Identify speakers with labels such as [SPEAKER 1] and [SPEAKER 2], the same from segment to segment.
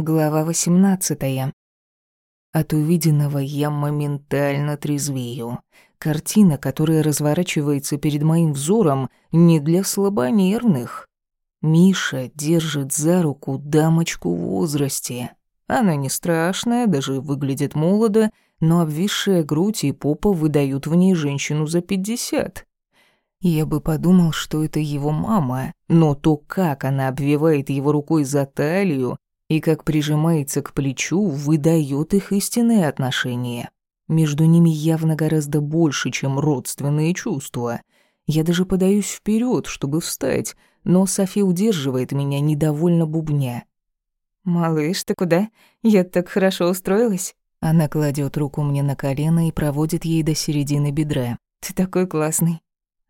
[SPEAKER 1] Глава 18. От увиденного я моментально трезвею. Картина, которая разворачивается перед моим взором, не для слабонервных. Миша держит за руку дамочку в возрасте. Она не страшная, даже выглядит молодо, но обвисшая грудь и попа выдают в ней женщину за пятьдесят. Я бы подумал, что это его мама, но то, как она обвивает его рукой за талию, и как прижимается к плечу, выдает их истинные отношения. Между ними явно гораздо больше, чем родственные чувства. Я даже подаюсь вперед, чтобы встать, но Софи удерживает меня недовольно бубня.
[SPEAKER 2] «Малыш, ты куда? Я так хорошо устроилась».
[SPEAKER 1] Она кладет руку мне на колено и проводит ей до середины бедра.
[SPEAKER 2] «Ты такой классный».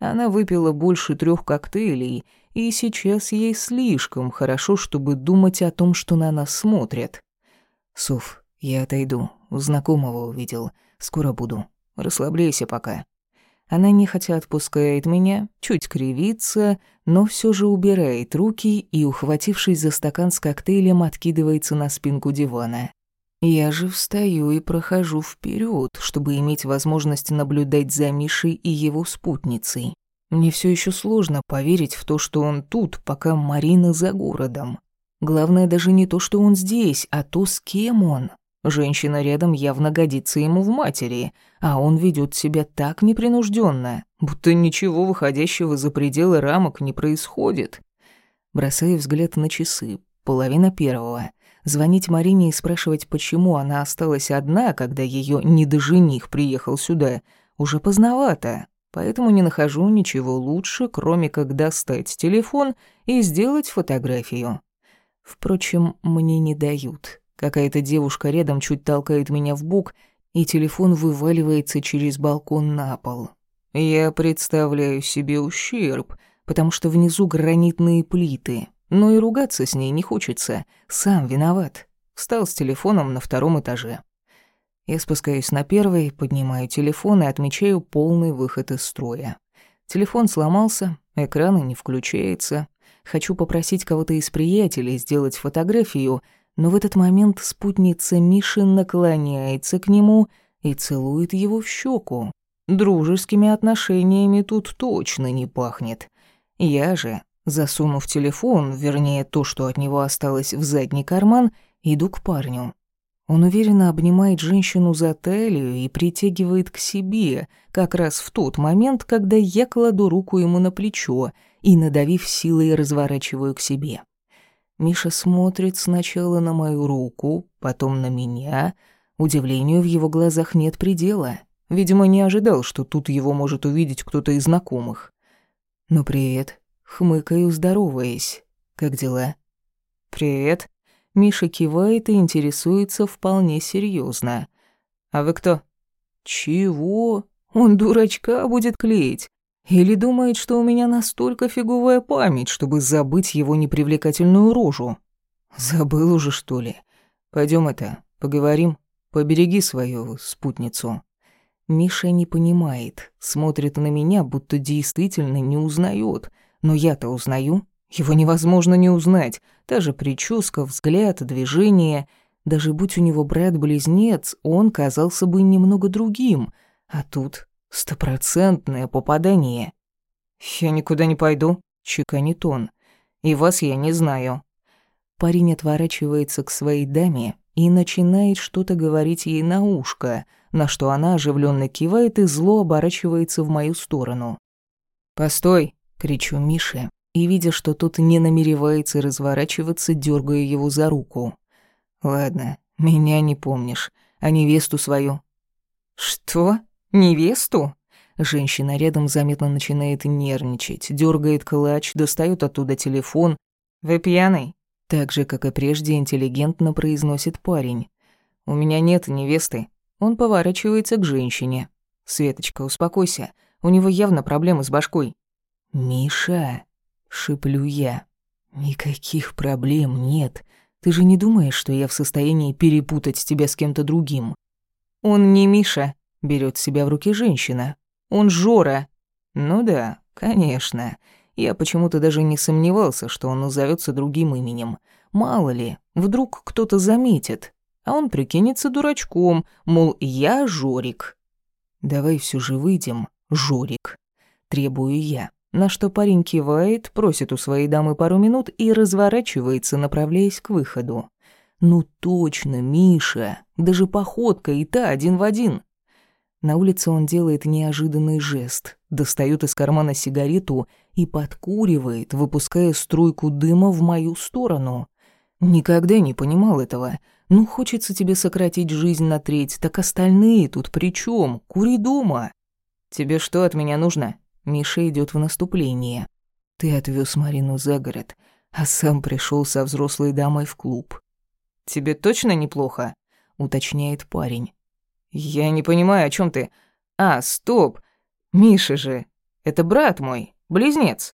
[SPEAKER 1] Она выпила больше трех коктейлей, и сейчас ей слишком хорошо, чтобы думать о том, что на нас смотрят. «Суф, я отойду. У знакомого увидел. Скоро буду. Расслабляйся пока». Она нехотя отпускает меня, чуть кривится, но все же убирает руки и, ухватившись за стакан с коктейлем, откидывается на спинку дивана. Я же встаю и прохожу вперед, чтобы иметь возможность наблюдать за Мишей и его спутницей. Мне все еще сложно поверить в то, что он тут, пока Марина за городом. Главное даже не то, что он здесь, а то, с кем он. Женщина рядом явно годится ему в матери, а он ведет себя так непринужденно, будто ничего выходящего за пределы рамок не происходит. Бросаю взгляд на часы. Половина первого. Звонить Марине и спрашивать, почему она осталась одна, когда ее недожених приехал сюда, уже поздновато. Поэтому не нахожу ничего лучше, кроме как достать телефон и сделать фотографию. Впрочем, мне не дают. Какая-то девушка рядом чуть толкает меня в бок, и телефон вываливается через балкон на пол. Я представляю себе ущерб, потому что внизу гранитные плиты, но и ругаться с ней не хочется. Сам виноват. Встал с телефоном на втором этаже. Я спускаюсь на первый, поднимаю телефон и отмечаю полный выход из строя. Телефон сломался, экран не включается. Хочу попросить кого-то из приятелей сделать фотографию, но в этот момент спутница Миши наклоняется к нему и целует его в щеку. Дружескими отношениями тут точно не пахнет. Я же Засунув телефон, вернее, то, что от него осталось в задний карман, иду к парню. Он уверенно обнимает женщину за талию и притягивает к себе, как раз в тот момент, когда я кладу руку ему на плечо и, надавив силой, разворачиваю к себе. Миша смотрит сначала на мою руку, потом на меня. Удивлению в его глазах нет предела. Видимо, не ожидал, что тут его может увидеть кто-то из знакомых. «Ну, привет», Хмыкаю, здороваясь. «Как дела?» «Привет». Миша кивает и интересуется вполне серьезно. «А вы кто?» «Чего? Он дурачка будет клеить. Или думает, что у меня настолько фиговая память, чтобы забыть его непривлекательную рожу? Забыл уже, что ли? Пойдем это, поговорим. Побереги свою спутницу». Миша не понимает, смотрит на меня, будто действительно не узнает. Но я-то узнаю. Его невозможно не узнать. Та же прическа, взгляд, движение. Даже будь у него брат-близнец, он казался бы немного другим. А тут стопроцентное попадание. «Я никуда не пойду», — чеканит он. «И вас я не знаю». Парень отворачивается к своей даме и начинает что-то говорить ей на ушко, на что она оживленно кивает и зло оборачивается в мою сторону. «Постой!» Кричу Мише и, видя, что тот не намеревается разворачиваться, дергаю его за руку. «Ладно, меня не помнишь, а невесту свою». «Что? Невесту?» Женщина рядом заметно начинает нервничать, дергает клатч, достает оттуда телефон. «Вы пьяный?» Так же, как и прежде, интеллигентно произносит парень. «У меня нет невесты». Он поворачивается к женщине. «Светочка, успокойся. У него явно проблемы с башкой. «Миша!» — шиплю я. «Никаких проблем нет. Ты же не думаешь, что я в состоянии перепутать тебя с кем-то другим?» «Он не Миша», — берет себя в руки женщина. «Он Жора». «Ну да, конечно. Я почему-то даже не сомневался, что он назовется другим именем. Мало ли, вдруг кто-то заметит, а он прикинется дурачком, мол, я Жорик. Давай все же выйдем, Жорик. Требую я. На что парень кивает, просит у своей дамы пару минут и разворачивается, направляясь к выходу. Ну точно, Миша, даже походка и та один в один. На улице он делает неожиданный жест, достает из кармана сигарету и подкуривает, выпуская струйку дыма в мою сторону. Никогда не понимал этого. Ну, хочется тебе сократить жизнь на треть, так остальные тут при чем? Кури дома. Тебе что от меня нужно? Миша идет в наступление. Ты отвез Марину за город, а сам пришел со взрослой дамой в клуб. Тебе точно неплохо? уточняет парень. «Я не понимаю, о чем ты. А, стоп. Миша же. Это брат мой, близнец».